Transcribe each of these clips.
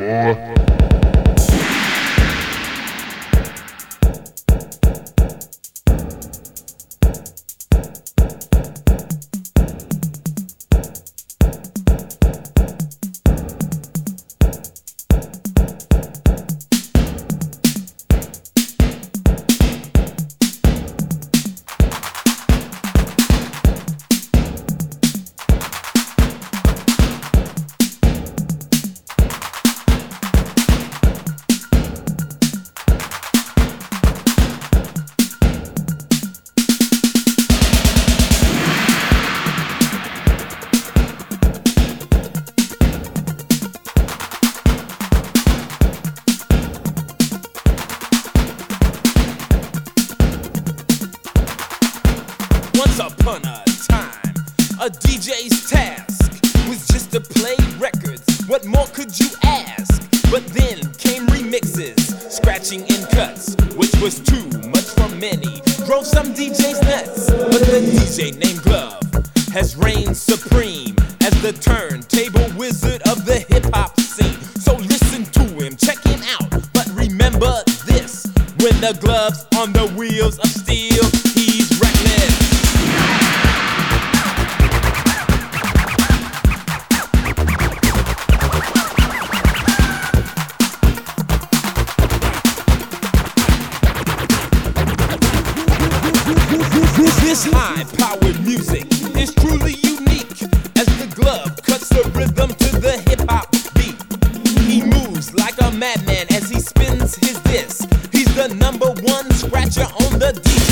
boa. Just to play records. What more could you ask? But then came remixes, scratching in cuts, which was too much for many. Drove some DJs nuts, but the DJ named Glove has reigned supreme as the turntable wizard of the hip hop scene. So listen to him, check him out. But remember this when the gloves This high powered music is truly unique as the glove cuts the rhythm to the hip hop beat. He moves like a madman as he spins his disc. He's the number one scratcher on the DJ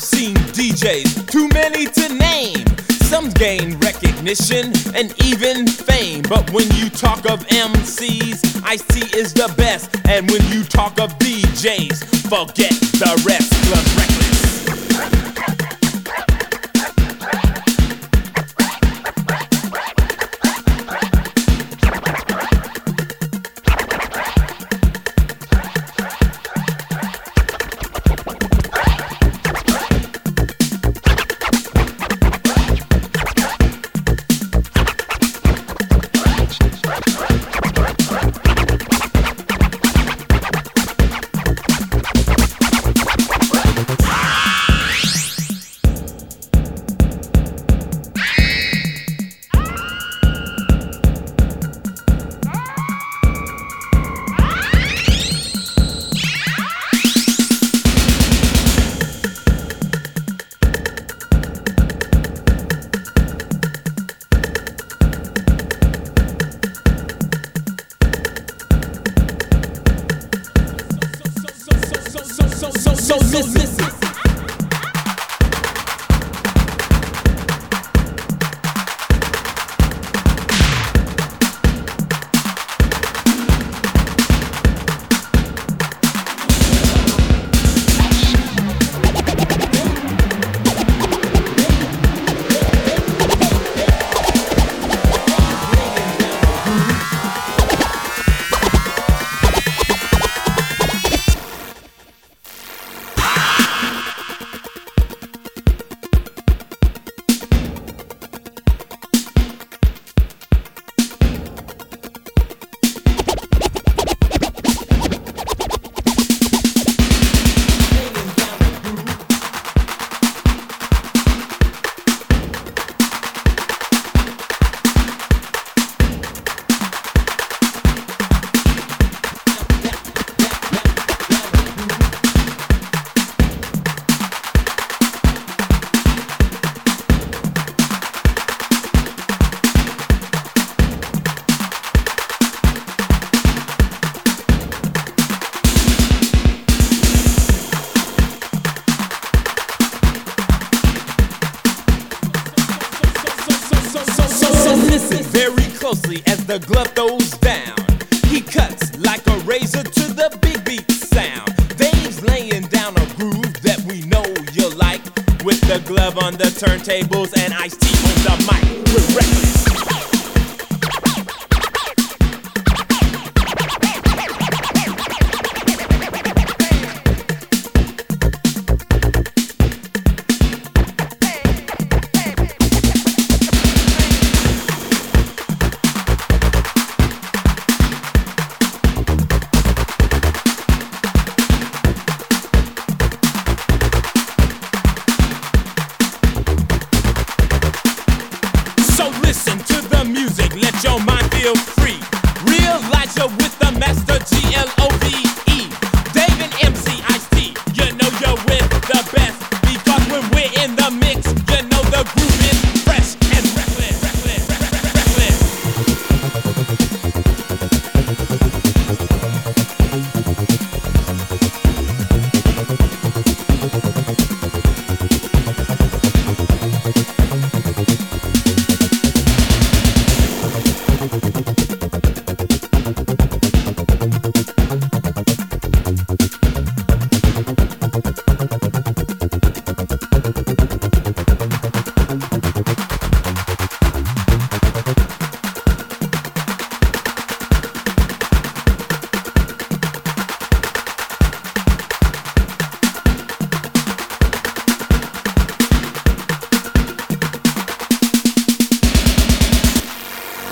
I've seen DJs, too many to name. Some gain recognition and even fame. But when you talk of MCs, Ice-T is the best. And when you talk of DJs, forget the rest. Club reckless. So, the glove throws